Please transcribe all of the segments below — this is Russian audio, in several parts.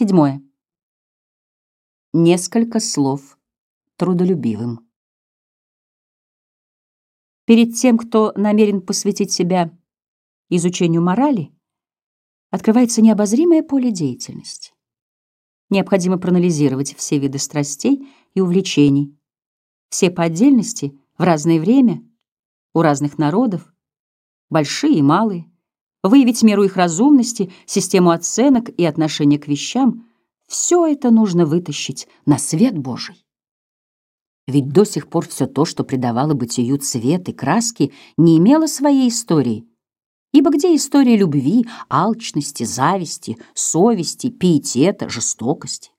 Седьмое. Несколько слов трудолюбивым. Перед тем, кто намерен посвятить себя изучению морали, открывается необозримое поле деятельности. Необходимо проанализировать все виды страстей и увлечений, все по отдельности, в разное время, у разных народов, большие и малые, выявить меру их разумности, систему оценок и отношения к вещам — все это нужно вытащить на свет Божий. Ведь до сих пор все то, что придавало бытию цвет и краски, не имело своей истории. Ибо где история любви, алчности, зависти, совести, пиетета, жестокости?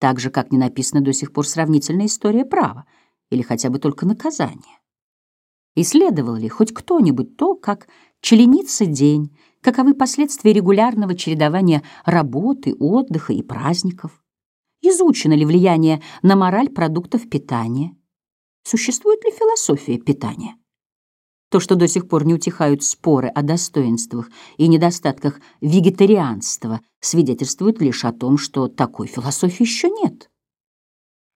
Так же, как не написана до сих пор сравнительная история права или хотя бы только наказания. Исследовал ли хоть кто-нибудь то, как членится день, каковы последствия регулярного чередования работы, отдыха и праздников? Изучено ли влияние на мораль продуктов питания? Существует ли философия питания? То, что до сих пор не утихают споры о достоинствах и недостатках вегетарианства, свидетельствует лишь о том, что такой философии еще нет.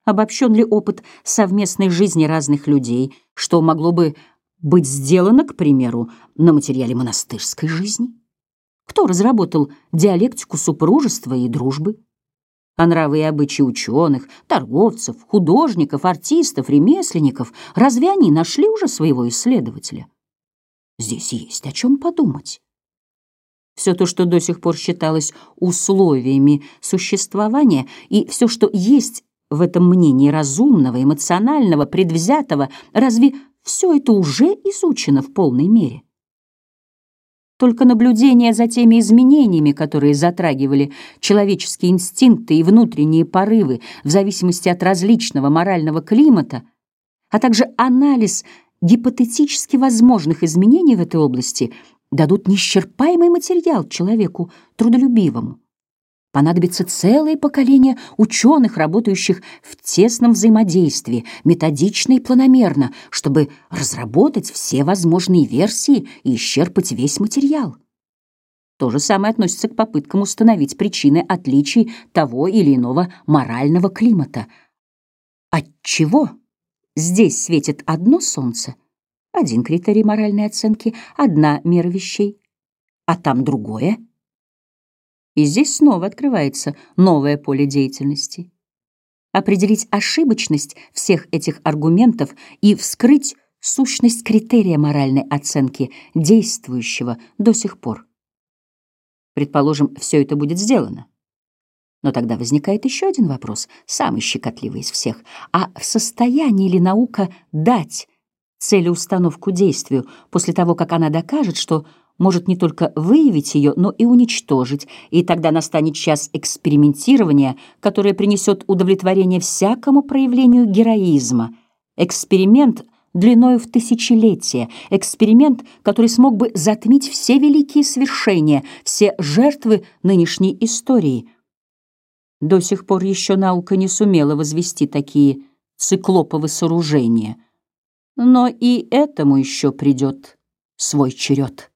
Обобщен ли опыт совместной жизни разных людей, что могло бы быть сделано, к примеру, на материале монастырской жизни? Кто разработал диалектику супружества и дружбы? А нравы и обычаи ученых, торговцев, художников, артистов, ремесленников, разве они нашли уже своего исследователя? Здесь есть о чем подумать. Все то, что до сих пор считалось условиями существования, и все, что есть в этом мнении разумного, эмоционального, предвзятого, разве все это уже изучено в полной мере? Только наблюдение за теми изменениями, которые затрагивали человеческие инстинкты и внутренние порывы в зависимости от различного морального климата, а также анализ гипотетически возможных изменений в этой области дадут неисчерпаемый материал человеку трудолюбивому. Понадобится целое поколение ученых, работающих в тесном взаимодействии, методично и планомерно, чтобы разработать все возможные версии и исчерпать весь материал. То же самое относится к попыткам установить причины отличий того или иного морального климата. От чего здесь светит одно солнце, один критерий моральной оценки, одна мера вещей, а там другое — и здесь снова открывается новое поле деятельности. Определить ошибочность всех этих аргументов и вскрыть сущность критерия моральной оценки, действующего до сих пор. Предположим, все это будет сделано. Но тогда возникает еще один вопрос, самый щекотливый из всех. А в состоянии ли наука дать целеустановку действию после того, как она докажет, что может не только выявить ее, но и уничтожить, и тогда настанет час экспериментирования, которое принесет удовлетворение всякому проявлению героизма. Эксперимент длиною в тысячелетия, эксперимент, который смог бы затмить все великие свершения, все жертвы нынешней истории. До сих пор еще наука не сумела возвести такие циклоповые сооружения, но и этому еще придет свой черед.